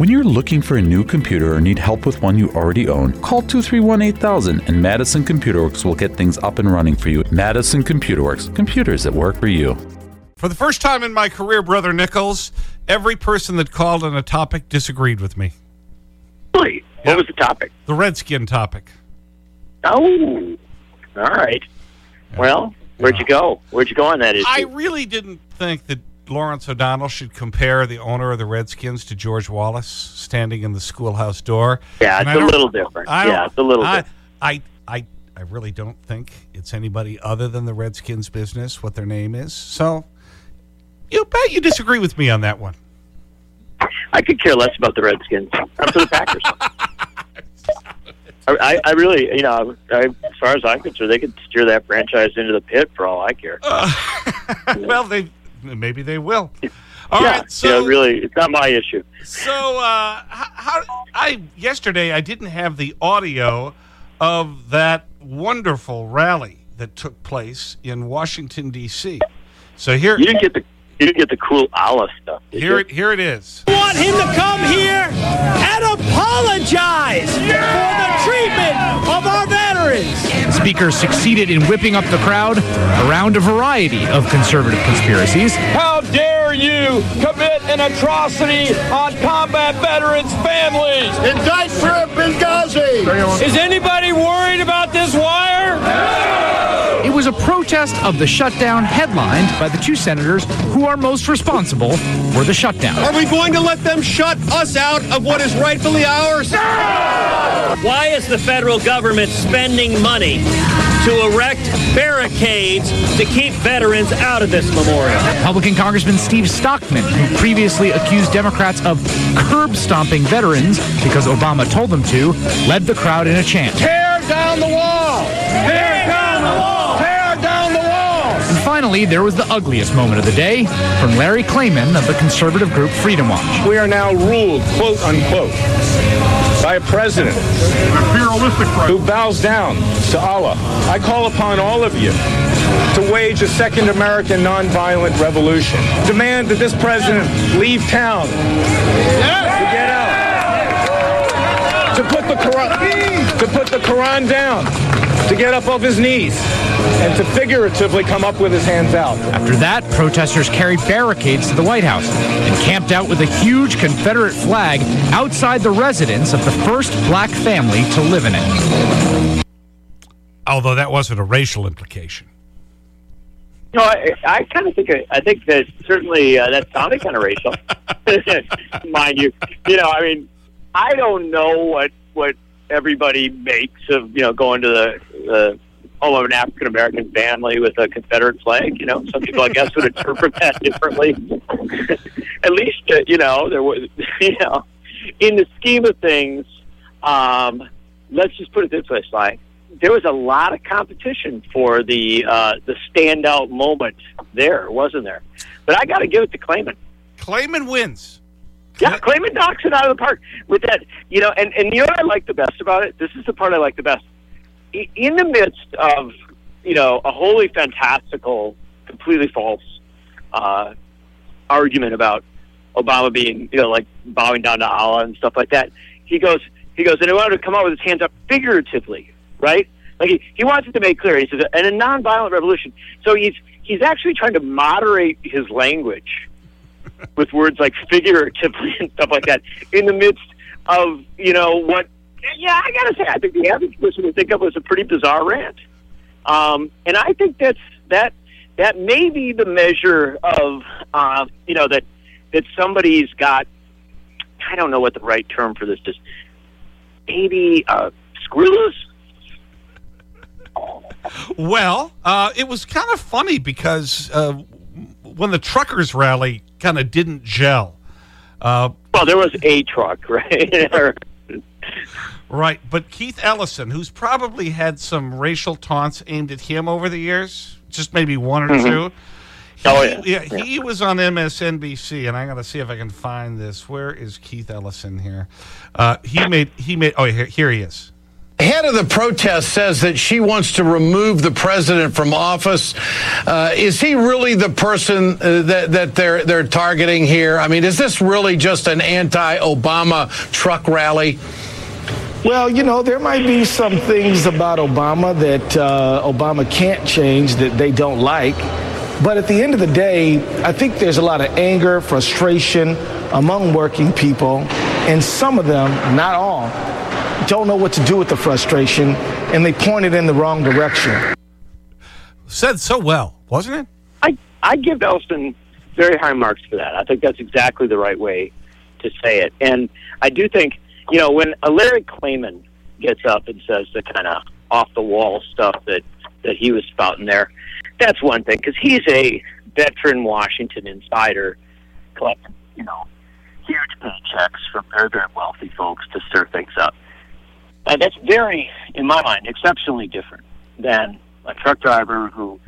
When you're looking for a new computer or need help with one you already own, call 231 8000 and Madison Computer Works will get things up and running for you. Madison Computer Works, computers that work for you. For the first time in my career, Brother Nichols, every person that called on a topic disagreed with me. Really? What was the topic? The Redskin topic. Oh, all right. Well, where'd you go? Where'd you go on that issue? I really didn't think that Lawrence O'Donnell should compare the owner of the Redskins to George Wallace standing in the schoolhouse door. Yeah, it's a little different. Yeah, it's a little I, different. I, I, I really don't think it's anybody other than the Redskins business what their name is. So, you bet you disagree with me on that one. I could care less about the Redskins. I'm for the Packers. I, I, I really, you know, I, as far as I'm concerned, they could steer that franchise into the pit for all I care. well, they maybe they will. All right, yeah, so you know, really, it's not my issue. So, uh, how, how I yesterday I didn't have the audio of that wonderful rally that took place in Washington D.C. So here, You didn't get the you didn't get the cool Allah stuff. Here you? it here it is. want him to come here and apologize for the treatment of our veterans. Speaker succeeded in whipping up the crowd around a variety of conservative conspiracies. How dare you commit an atrocity on combat veterans' families? Indict for Benghazi! Is anybody worried about this wire? It was a protest of the shutdown headlined by the two senators who are most responsible for the shutdown. Are we going to let them shut us out of what is rightfully ours? Why is the federal government spending money to erect barricades to keep veterans out of this memorial? Republican Congressman Steve Stockman, who previously accused Democrats of curb stomping veterans because Obama told them to, led the crowd in a chant. Tear down the wall! Finally, there was the ugliest moment of the day from Larry Klayman of the conservative group Freedom Watch. We are now ruled, quote unquote, by a president who bows down to Allah. I call upon all of you to wage a second American nonviolent revolution. Demand that this president leave town. To get out. To put the Quran, to put the Quran down. To get up off his knees. And to figuratively come up with his hands out. After that, protesters carried barricades to the White House and camped out with a huge Confederate flag outside the residence of the first black family to live in it. Although that wasn't a racial implication. No, I, I kind of think I think that certainly uh, that sounded kind of racial, mind you. You know, I mean, I don't know what what everybody makes of you know going to the the home of an African American family with a Confederate flag. You know, some people I guess would interpret that differently. At least uh, you know there was you know in the scheme of things. Um, let's just put it this way, Sly there was a lot of competition for the uh, the standout moment there, wasn't there? But I got to give it to Klayman. Klayman wins. Yeah, Klayman knocks it out of the park with that. You know, and and you know what I like the best about it. This is the part I like the best. In the midst of you know a wholly fantastical, completely false uh, argument about Obama being you know like bowing down to Allah and stuff like that, he goes he goes and he wanted to come out with his hands up figuratively, right? Like he, he wants it to make clear. He says, and a nonviolent revolution. So he's he's actually trying to moderate his language with words like figuratively and stuff like that in the midst of you know what? Yeah, I gotta say, I think the average person would think of as a pretty bizarre rant, um, and I think that's that that may be the measure of uh, you know that that somebody's got. I don't know what the right term for this is. Maybe uh, screwloose. Well, uh, it was kind of funny because uh, when the truckers rally kind of didn't gel. Uh, Well, there was a truck, right? Right, but Keith Ellison, who's probably had some racial taunts aimed at him over the years, just maybe one or two. Oh, He- yeah. he was on MSNBC, and I'm going to see if I can find this. Where is Keith Ellison here? Uh, he made, he made, oh, here, here he is. Head of the protest says that she wants to remove the president from office. Uh, is he really the person uh, that, that they're, they're targeting here? I mean, is this really just an anti Obama truck rally? Well, you know, there might be some things about Obama that uh, Obama can't change that they don't like. But at the end of the day, I think there's a lot of anger, frustration among working people, and some of them, not all, don't know what to do with the frustration, and they point it in the wrong direction. Said so well, wasn't it? I, I give Ellison very high marks for that. I think that's exactly the right way to say it. And I do think, you know, when a Larry Klayman gets up and says the kind of off the wall stuff that, that he was spouting there, that's one thing, because he's a veteran Washington insider collecting, you know, huge paychecks from very, very wealthy folks to stir things up. Uh, that's very, in my mind, exceptionally different than a truck driver who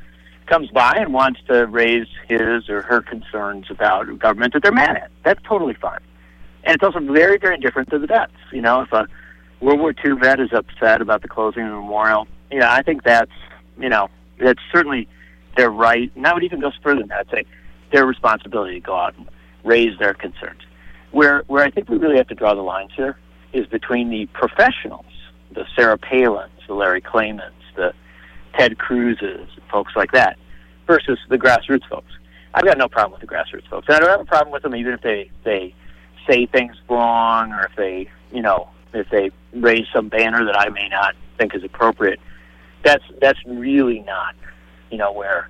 comes by and wants to raise his or her concerns about government that they're mad at. That's totally fine. And it's also very, very different to the vets. You know, if a World War II vet is upset about the closing of the memorial, you know, I think that's, you know, that's certainly their right. And I would even go further than that. I'd say their responsibility to go out and raise their concerns. Where, where I think we really have to draw the lines here is between the professionals, the Sarah Palins, the Larry Klaymans, the Ted Cruz's, folks like that, versus the grassroots folks. I've got no problem with the grassroots folks. And I don't have a problem with them even if they, they say things wrong or if they, you know, if they raise some banner that I may not think is appropriate. That's that's really not, you know, where,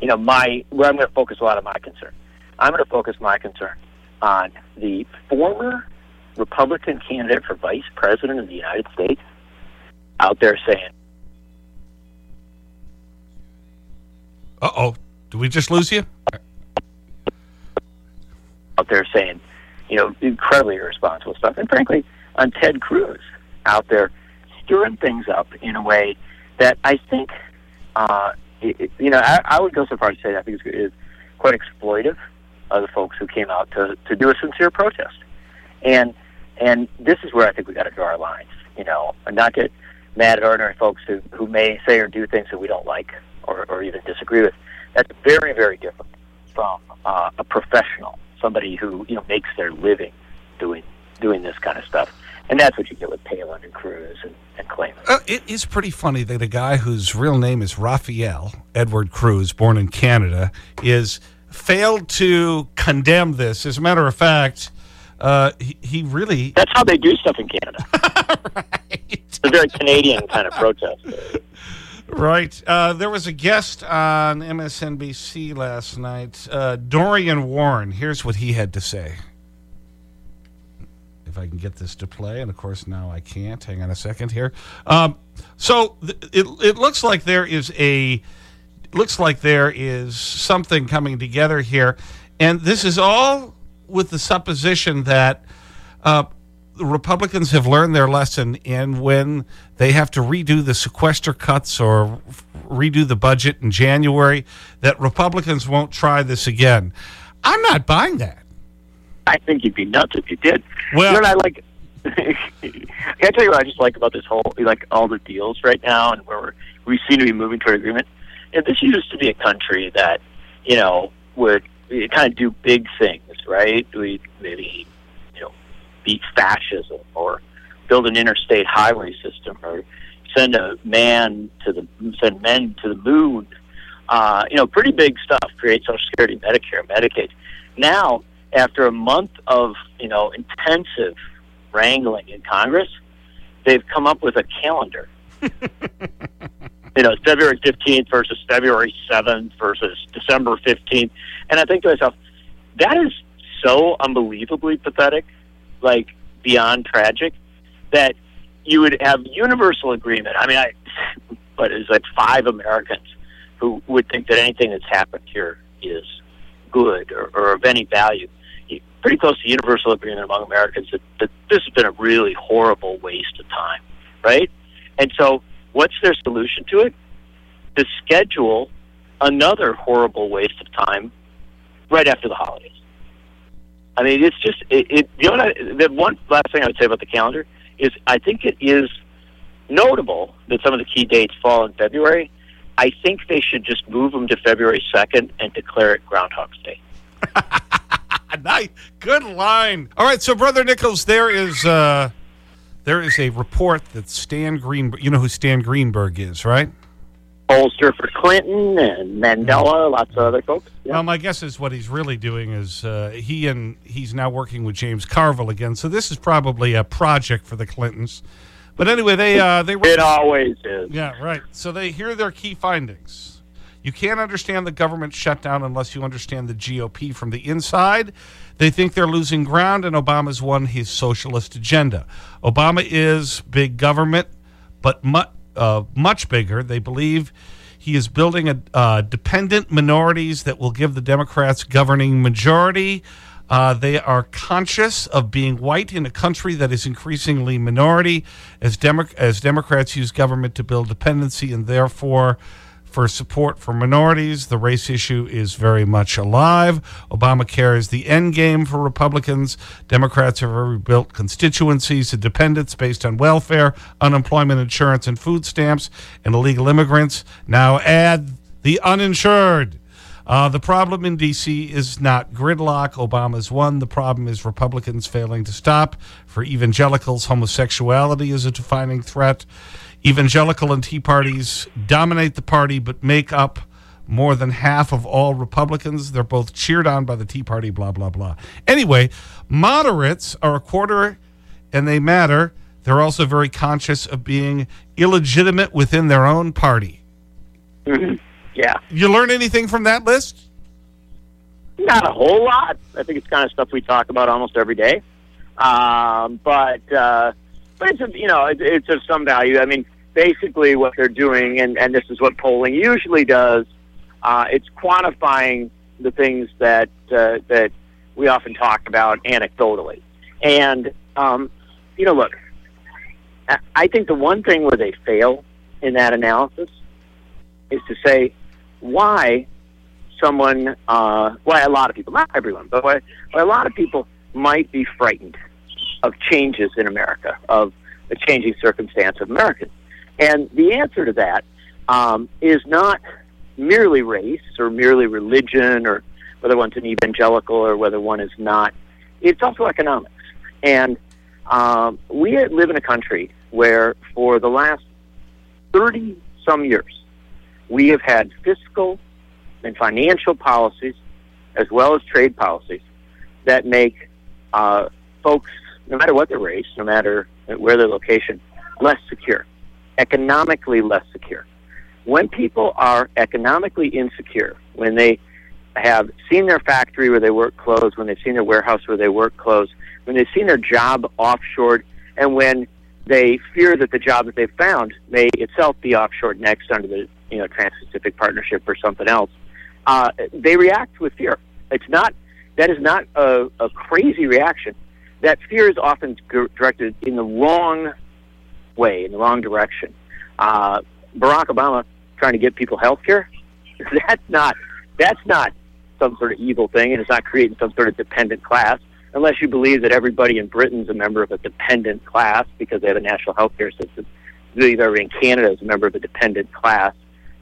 you know, my where I'm going to focus a lot of my concern. I'm going to focus my concern on the former Republican candidate for vice president of the United States out there saying, Uh oh. Did we just lose you? Out there saying, you know, incredibly irresponsible stuff. And frankly, on Ted Cruz out there stirring things up in a way that I think, uh, it, you know, I, I would go so far as to say that I think is quite exploitive of the folks who came out to, to do a sincere protest. And and this is where I think we got to draw our lines, you know, and not get mad at ordinary folks who, who may say or do things that we don't like or, or even disagree with. That's very, very different from uh, a professional, somebody who you know makes their living doing doing this kind of stuff. And that's what you get with Palin and Cruz and, and Klayman. Uh, it is pretty funny that a guy whose real name is Raphael Edward Cruz, born in Canada, is failed to condemn this. As a matter of fact, uh, he, he really. That's how they do stuff in Canada. right. It's a very Canadian kind of protest. Right. Uh, there was a guest on MSNBC last night, uh, Dorian Warren. Here's what he had to say. If I can get this to play, and of course now I can't. Hang on a second here. Um, so it, it looks like there is a looks like there is something coming together here. And this is all with the supposition that uh, the Republicans have learned their lesson and when they have to redo the sequester cuts or redo the budget in January, that Republicans won't try this again. I'm not buying that. I think you'd be nuts if you did. Well, you know I like? Can I tell you what I just like about this whole, like all the deals right now and where we seem to be moving toward agreement? And this used to be a country that, you know, would kind of do big things, right? We maybe, you know, beat fascism or build an interstate highway system or send a man to the send men to the moon. Uh, you know, pretty big stuff. Create Social Security, Medicare, Medicaid. Now, after a month of you know intensive wrangling in Congress, they've come up with a calendar. you know, February 15th versus February 7th versus December 15th. And I think to myself, that is so unbelievably pathetic, like beyond tragic, that you would have universal agreement. I mean, I, but it's like five Americans who would think that anything that's happened here is good or, or of any value. Pretty close to universal agreement among Americans that, that this has been a really horrible waste of time, right? And so, what's their solution to it? To schedule another horrible waste of time right after the holidays. I mean, it's just it. it you know, I, the one last thing I would say about the calendar is I think it is notable that some of the key dates fall in February, I think they should just move them to February 2nd and declare it Groundhog's Day. nice. Good line. All right, so Brother Nichols, there is, uh, there is a report that Stan Greenberg, you know who Stan Greenberg is, right? Pollster for Clinton and Mandela, lots of other folks. Yeah. Well, my guess is what he's really doing is uh, he and he's now working with James Carville again. So this is probably a project for the Clintons. But anyway, they, uh, they It always is. Yeah, right. So they hear their key findings. You can't understand the government shutdown unless you understand the GOP from the inside. They think they're losing ground, and Obama's won his socialist agenda. Obama is big government, but uh, much bigger. They believe he is building a uh, dependent minorities that will give the Democrats governing majority. Uh, they are conscious of being white in a country that is increasingly minority as, Demo as Democrats use government to build dependency and therefore for support for minorities. The race issue is very much alive. Obamacare is the end game for Republicans. Democrats have rebuilt constituencies of dependents based on welfare, unemployment insurance, and food stamps, and illegal immigrants. Now add the uninsured. Uh, the problem in D.C. is not gridlock. Obama's won. The problem is Republicans failing to stop. For evangelicals, homosexuality is a defining threat. Evangelical and Tea parties dominate the party but make up more than half of all Republicans. They're both cheered on by the Tea Party, blah, blah, blah. Anyway, moderates are a quarter and they matter. They're also very conscious of being illegitimate within their own party. -hmm. Yeah. You learn anything from that list? Not a whole lot. I think it's kind of stuff we talk about almost every day. Um, but, uh, but it's, you know, it, it's of some value. I mean, basically what they're doing, and, and this is what polling usually does, uh, it's quantifying the things that, uh, that we often talk about anecdotally. And, um, you know, look, I think the one thing where they fail in that analysis is to say, why someone, uh, why a lot of people, not everyone, but why, why a lot of people might be frightened of changes in America, of the changing circumstance of Americans. And the answer to that um, is not merely race or merely religion or whether one's an evangelical or whether one is not. It's also economics. And um, we live in a country where for the last 30 some years, we have had fiscal and financial policies, as well as trade policies, that make uh, folks, no matter what their race, no matter where their location, less secure, economically less secure. When people are economically insecure, when they have seen their factory where they work closed, when they've seen their warehouse where they work closed, when they've seen their job offshored, and when they fear that the job that they've found may itself be offshored next under the you know Trans-Pacific Partnership or something else, uh, they react with fear. It's not that is not a, a crazy reaction. That fear is often directed in the wrong way, in the wrong direction. Uh, Barack Obama trying to get people health care. That's not that's not some sort of evil thing, and it's not creating some sort of dependent class. Unless you believe that everybody in Britain is a member of a dependent class because they have a national health care system. You believe everybody in Canada is a member of a dependent class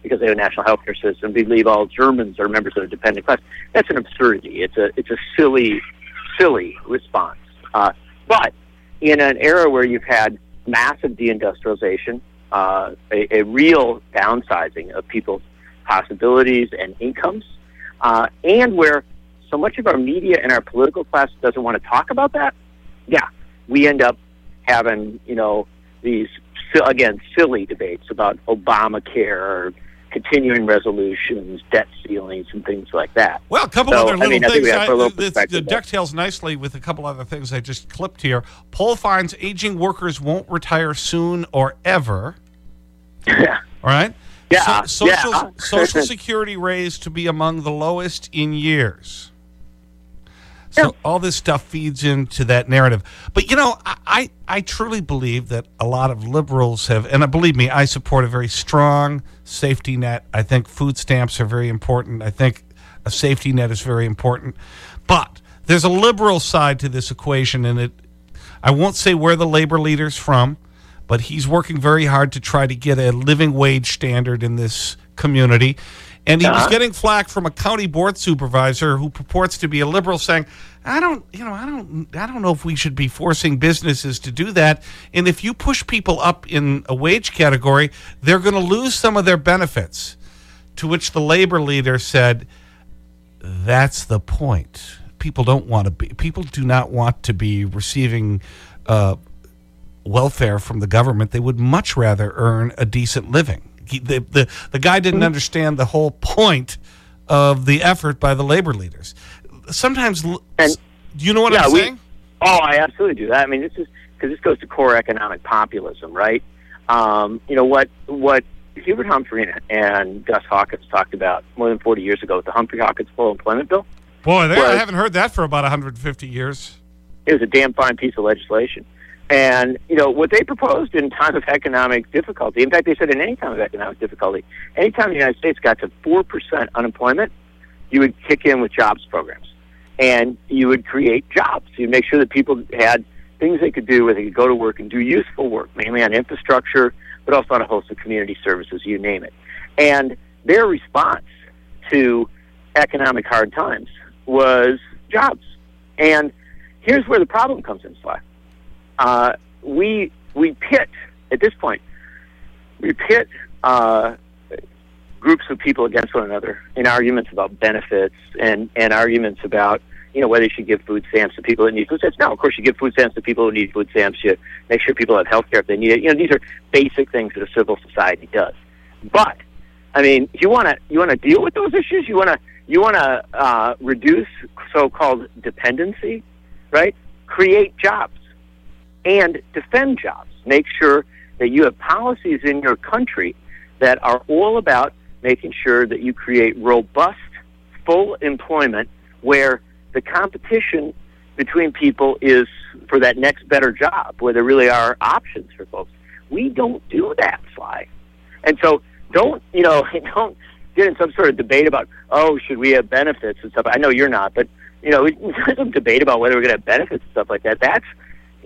because they have a national health care system. believe all Germans are members of a dependent class. That's an absurdity. It's a it's a silly, silly response. Uh, but in an era where you've had massive deindustrialization, uh, a, a real downsizing of people's possibilities and incomes, uh, and where so much of our media and our political class doesn't want to talk about that, yeah, we end up having you know these again silly debates about Obamacare or continuing resolutions, debt ceilings, and things like that. Well, a couple so, other little I mean, things. I, I, the dovetails nicely with a couple other things I just clipped here. Poll finds aging workers won't retire soon or ever. Yeah. All right? Yeah. So, social, yeah. social Security raised to be among the lowest in years. So all this stuff feeds into that narrative. But, you know, I, I truly believe that a lot of liberals have, and believe me, I support a very strong safety net. I think food stamps are very important. I think a safety net is very important. But there's a liberal side to this equation, and it, I won't say where the labor leader's from, but he's working very hard to try to get a living wage standard in this community. And he was Uh-huh. getting flack from a county board supervisor who purports to be a liberal saying, I don't, you know, I don't, I don't know if we should be forcing businesses to do that. And if you push people up in a wage category, they're going to lose some of their benefits. To which the labor leader said, that's the point. People don't want to be, people do not want to be receiving uh, welfare from the government. They would much rather earn a decent living. He, the, the, the guy didn't understand the whole point of the effort by the labor leaders. Sometimes, And- do you know what yeah, I'm we- saying? Oh, I absolutely do that. I mean, this is because this goes to core economic populism, right? Um, you know what what Hubert Humphrey and Gus Hawkins talked about more than 40 years ago with the Humphrey Hawkins full employment bill. Boy, they, I haven't heard that for about 150 years. It was a damn fine piece of legislation. And, you know, what they proposed in time of economic difficulty, in fact, they said in any time of economic difficulty, anytime the United States got to 4% unemployment, you would kick in with jobs programs. And you would create jobs. You'd make sure that people had things they could do where they could go to work and do useful work, mainly on infrastructure, but also on a host of community services, you name it. And their response to economic hard times was jobs. And here's where the problem comes in, Sly. Uh, we we pit at this point. We pit uh, groups of people against one another in arguments about benefits and and arguments about you know whether you should give food stamps to people that need food stamps. No, of course you give food stamps to people who need food stamps. You make sure people have health care if they need it. You know these are basic things that a civil society does. But I mean, you want to you want to deal with those issues. You want to you want to uh, reduce so-called dependency, right? Create jobs and defend jobs. Make sure that you have policies in your country that are all about making sure that you create robust, full employment where the competition between people is for that next better job, where there really are options for folks. We don't do that, Sly. And so don't, you know, don't get in some sort of debate about, oh, should we have benefits and stuff. I know you're not, but, you know, some debate about whether we're going to have benefits and stuff like that. That's,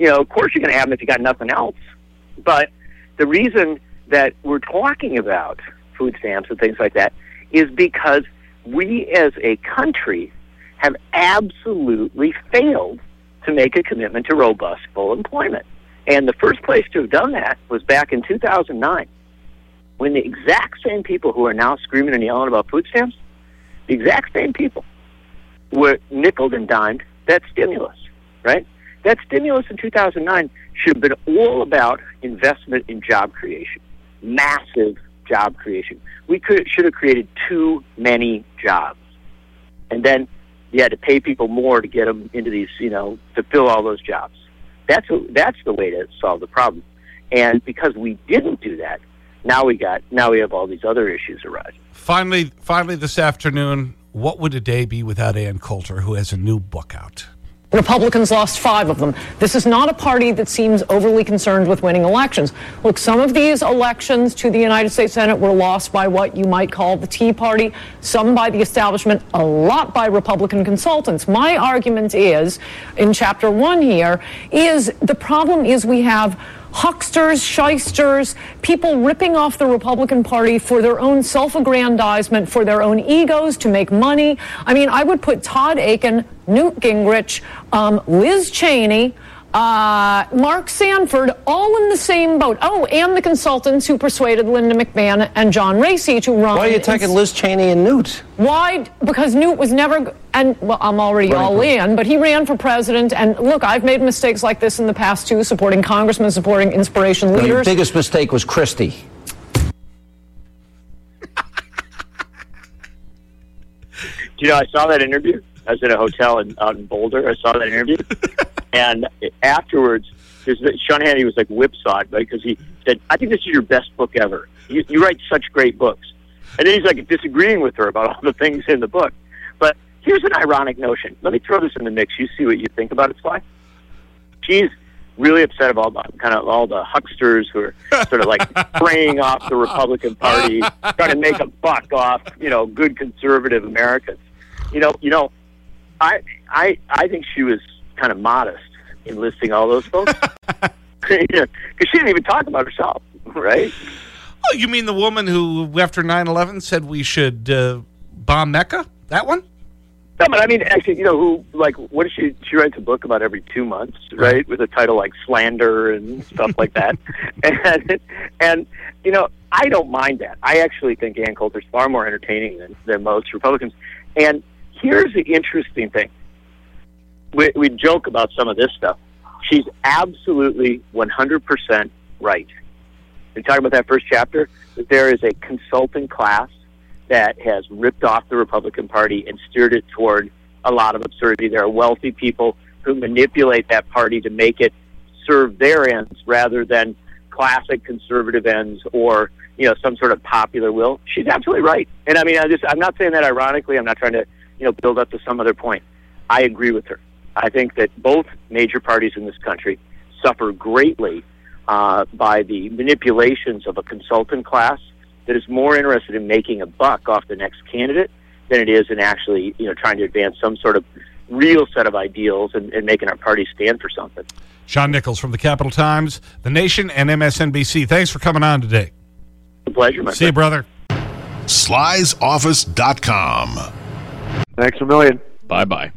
you know, of course you're going to have them if you got nothing else. But the reason that we're talking about food stamps and things like that is because we as a country have absolutely failed to make a commitment to robust full employment. And the first place to have done that was back in 2009 when the exact same people who are now screaming and yelling about food stamps, the exact same people were nickel and dimed that stimulus, right? That stimulus in 2009 should have been all about investment in job creation, massive job creation. We could should have created too many jobs, and then you had to pay people more to get them into these, you know, to fill all those jobs. That's that's the way to solve the problem. And because we didn't do that, now we got now we have all these other issues arising. Finally, finally this afternoon, what would a day be without Ann Coulter, who has a new book out? Republicans lost five of them. This is not a party that seems overly concerned with winning elections. Look, some of these elections to the United States Senate were lost by what you might call the Tea Party, some by the establishment, a lot by Republican consultants. My argument is, in chapter one here, is the problem is we have hucksters, shysters, people ripping off the Republican Party for their own self aggrandizement, for their own egos to make money. I mean, I would put Todd Akin, Newt Gingrich, um, Liz Cheney, uh, Mark Sanford, all in the same boat. Oh, and the consultants who persuaded Linda McMahon and John Raese to run. Why are you attacking Liz Cheney and Newt? Why? Because Newt was never, and well, I'm already Running all for- in, but he ran for president. And look, I've made mistakes like this in the past too, supporting congressmen, supporting inspiration No, your leaders. biggest mistake was Christie. Do you know, I saw that interview. I was at a hotel in, out in Boulder. I saw that interview, and afterwards, there's, Sean Hannity was like whipsawed because he said, "I think this is your best book ever. You, you write such great books." And then he's like disagreeing with her about all the things in the book. But here's an ironic notion. Let me throw this in the mix. You see what you think about it, Sly. She's really upset about the, kind of all the hucksters who are sort of like preying off the Republican Party, trying to make a buck off, you know, good conservative Americans. You know, you know, I I I think she was kind of modest in listing all those folks. Because she didn't even talk about herself, right? Oh, you mean the woman who, after 9 11, said we should uh, bomb Mecca? That one? No, but I mean, actually, you know, who, like, what does she, she writes a book about every two months, right? With a title like Slander and stuff like that. And, and, you know, I don't mind that. I actually think Ann Coulter's far more entertaining than, than most Republicans. And here's the interesting thing. We, we joke about some of this stuff. She's absolutely 100% right. We talking about that first chapter, that there is a consulting class that has ripped off the Republican Party and steered it toward a lot of absurdity. There are wealthy people who manipulate that party to make it serve their ends rather than classic conservative ends or you know some sort of popular will. She's absolutely right, and I mean, I just I'm not saying that ironically. I'm not trying to you know build up to some other point. I agree with her. I think that both major parties in this country suffer greatly uh, by the manipulations of a consultant class that is more interested in making a buck off the next candidate than it is in actually, you know, trying to advance some sort of real set of ideals and, and making our party stand for something. John Nichols from the Capital Times, The Nation, and MSNBC. Thanks for coming on today. A pleasure, my See you, brother. Sly'sOffice.com. Thanks a million. Bye bye.